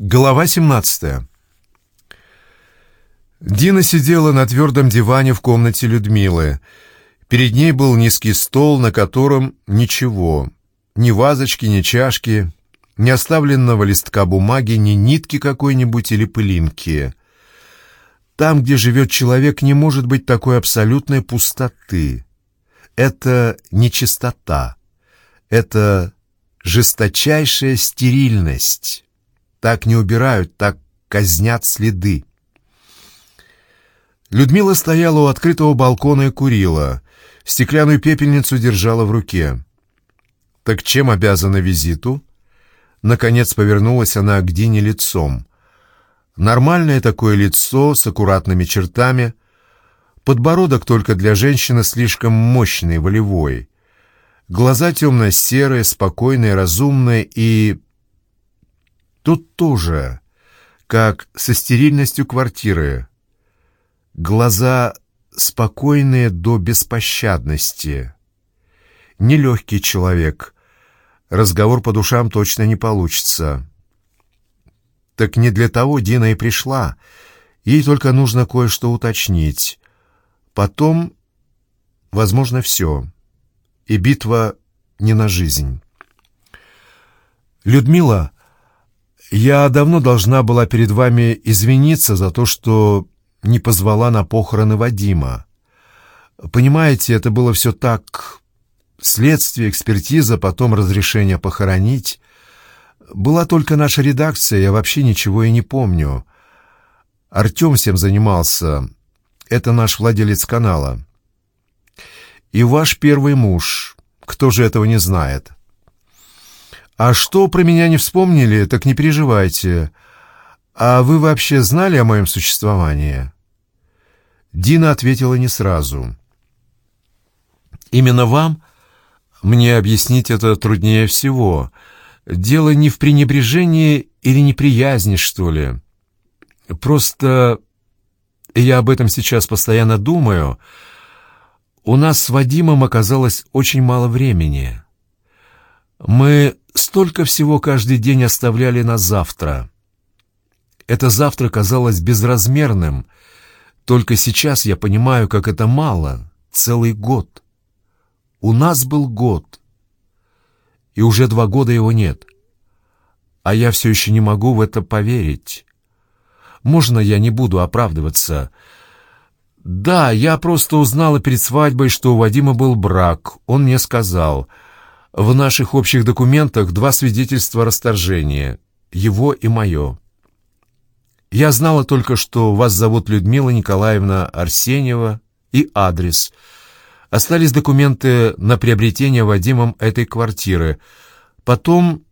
Глава 17 Дина сидела на твердом диване в комнате Людмилы. Перед ней был низкий стол, на котором ничего. Ни вазочки, ни чашки, ни оставленного листка бумаги, ни нитки какой-нибудь или пылинки. Там, где живет человек, не может быть такой абсолютной пустоты. Это не чистота. Это жесточайшая стерильность. Так не убирают, так казнят следы. Людмила стояла у открытого балкона и курила. Стеклянную пепельницу держала в руке. «Так чем обязана визиту?» Наконец повернулась она к Дине лицом. Нормальное такое лицо с аккуратными чертами. Подбородок только для женщины слишком мощный, волевой. Глаза темно-серые, спокойные, разумные и... Тут тоже, как со стерильностью квартиры. Глаза спокойные до беспощадности. Нелегкий человек. Разговор по душам точно не получится. Так не для того Дина и пришла. Ей только нужно кое-что уточнить. Потом, возможно, все и битва не на жизнь. «Людмила, я давно должна была перед вами извиниться за то, что не позвала на похороны Вадима. Понимаете, это было все так... Следствие, экспертиза, потом разрешение похоронить. Была только наша редакция, я вообще ничего и не помню. Артем всем занимался. Это наш владелец канала и ваш первый муж. Кто же этого не знает? А что про меня не вспомнили, так не переживайте. А вы вообще знали о моем существовании?» Дина ответила не сразу. «Именно вам мне объяснить это труднее всего. Дело не в пренебрежении или неприязни, что ли. Просто я об этом сейчас постоянно думаю». У нас с Вадимом оказалось очень мало времени. Мы столько всего каждый день оставляли на завтра. Это завтра казалось безразмерным, только сейчас я понимаю, как это мало, целый год. У нас был год, и уже два года его нет. А я все еще не могу в это поверить. Можно я не буду оправдываться — «Да, я просто узнала перед свадьбой, что у Вадима был брак. Он мне сказал. В наших общих документах два свидетельства расторжения. Его и мое. Я знала только, что вас зовут Людмила Николаевна Арсеньева и адрес. Остались документы на приобретение Вадимом этой квартиры. Потом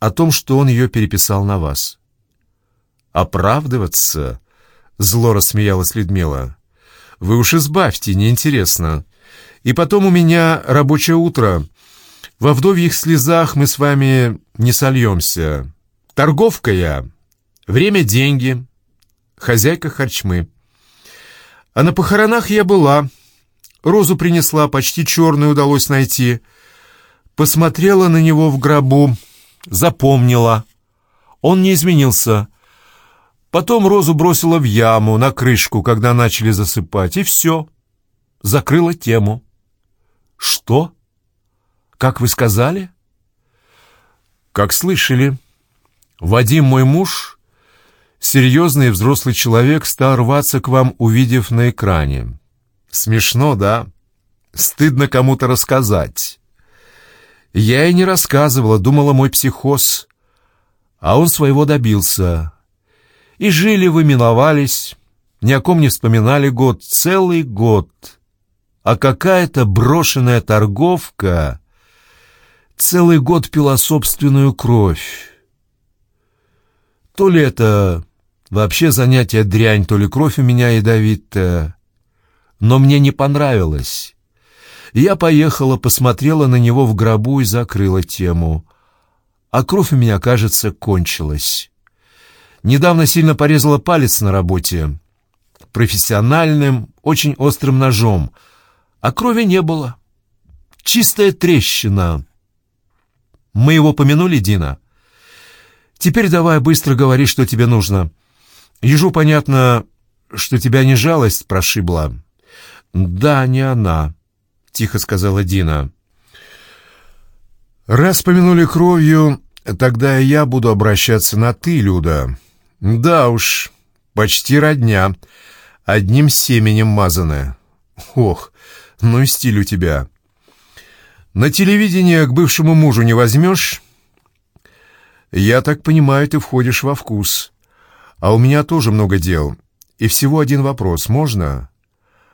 о том, что он ее переписал на вас». «Оправдываться?» — зло рассмеялась Людмила. Вы уж избавьте, неинтересно. И потом у меня рабочее утро. Во вдовьих слезах мы с вами не сольемся. Торговка я. Время — деньги. Хозяйка харчмы. А на похоронах я была. Розу принесла, почти черную удалось найти. Посмотрела на него в гробу, запомнила. Он не изменился. Потом розу бросила в яму, на крышку, когда начали засыпать, и все. Закрыла тему. Что? Как вы сказали? Как слышали. Вадим, мой муж, серьезный взрослый человек, стал рваться к вам, увидев на экране. Смешно, да? Стыдно кому-то рассказать. Я и не рассказывала, думала мой психоз. А он своего добился. И жили вы, миновались, ни о ком не вспоминали год, целый год. А какая-то брошенная торговка целый год пила собственную кровь. То ли это вообще занятие дрянь, то ли кровь у меня ядовитая. Но мне не понравилось. Я поехала, посмотрела на него в гробу и закрыла тему. А кровь у меня, кажется, кончилась. Недавно сильно порезала палец на работе. Профессиональным, очень острым ножом. А крови не было. Чистая трещина. Мы его помянули, Дина? Теперь давай быстро говори, что тебе нужно. Ежу понятно, что тебя не жалость прошибла. Да, не она, тихо сказала Дина. Раз помянули кровью, тогда я буду обращаться на «ты», Люда. Да уж, почти родня, одним семенем мазаны. Ох, ну и стиль у тебя. На телевидение к бывшему мужу не возьмешь? Я так понимаю, ты входишь во вкус. А у меня тоже много дел. И всего один вопрос. Можно?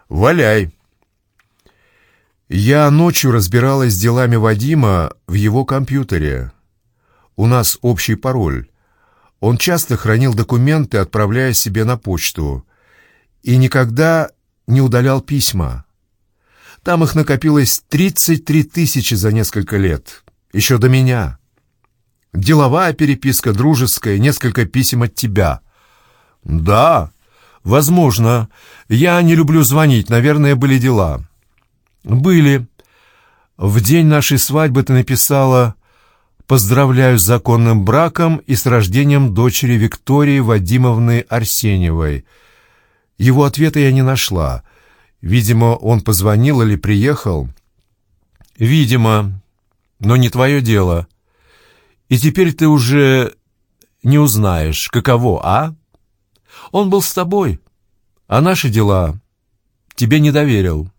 Валяй. Я ночью разбиралась с делами Вадима в его компьютере. У нас общий пароль. Он часто хранил документы, отправляя себе на почту. И никогда не удалял письма. Там их накопилось 33 тысячи за несколько лет. Еще до меня. Деловая переписка, дружеская, несколько писем от тебя. Да, возможно. Я не люблю звонить, наверное, были дела. Были. В день нашей свадьбы ты написала «Поздравляю с законным браком и с рождением дочери Виктории Вадимовны Арсеньевой». Его ответа я не нашла. Видимо, он позвонил или приехал. Видимо, но не твое дело. И теперь ты уже не узнаешь, каково, а? Он был с тобой, а наши дела тебе не доверил.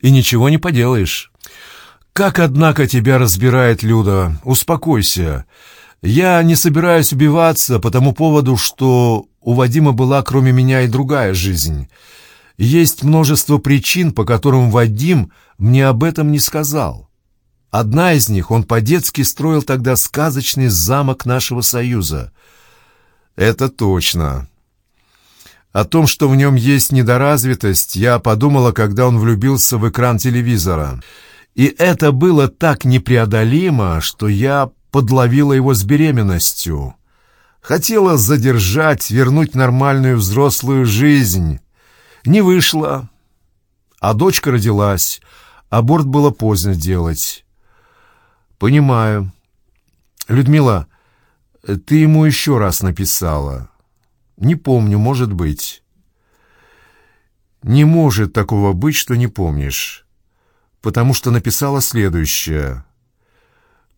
И ничего не поделаешь. Как, однако, тебя разбирает Люда? Успокойся. Я не собираюсь убиваться по тому поводу, что у Вадима была кроме меня и другая жизнь. Есть множество причин, по которым Вадим мне об этом не сказал. Одна из них, он по-детски строил тогда сказочный замок нашего союза. Это точно. О том, что в нем есть недоразвитость, я подумала, когда он влюбился в экран телевизора. И это было так непреодолимо, что я подловила его с беременностью. Хотела задержать, вернуть нормальную взрослую жизнь. Не вышло. А дочка родилась. Аборт было поздно делать. «Понимаю. Людмила, ты ему еще раз написала?» «Не помню, может быть». «Не может такого быть, что не помнишь, потому что написала следующее.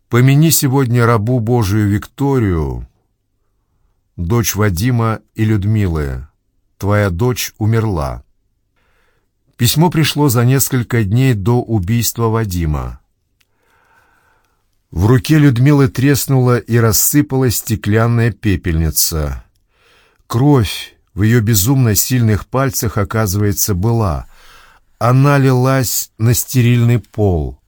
Помяни сегодня рабу Божию Викторию, дочь Вадима и Людмилы. Твоя дочь умерла». Письмо пришло за несколько дней до убийства Вадима. В руке Людмилы треснула и рассыпалась стеклянная пепельница. Кровь в ее безумно сильных пальцах, оказывается, была. Она лилась на стерильный пол.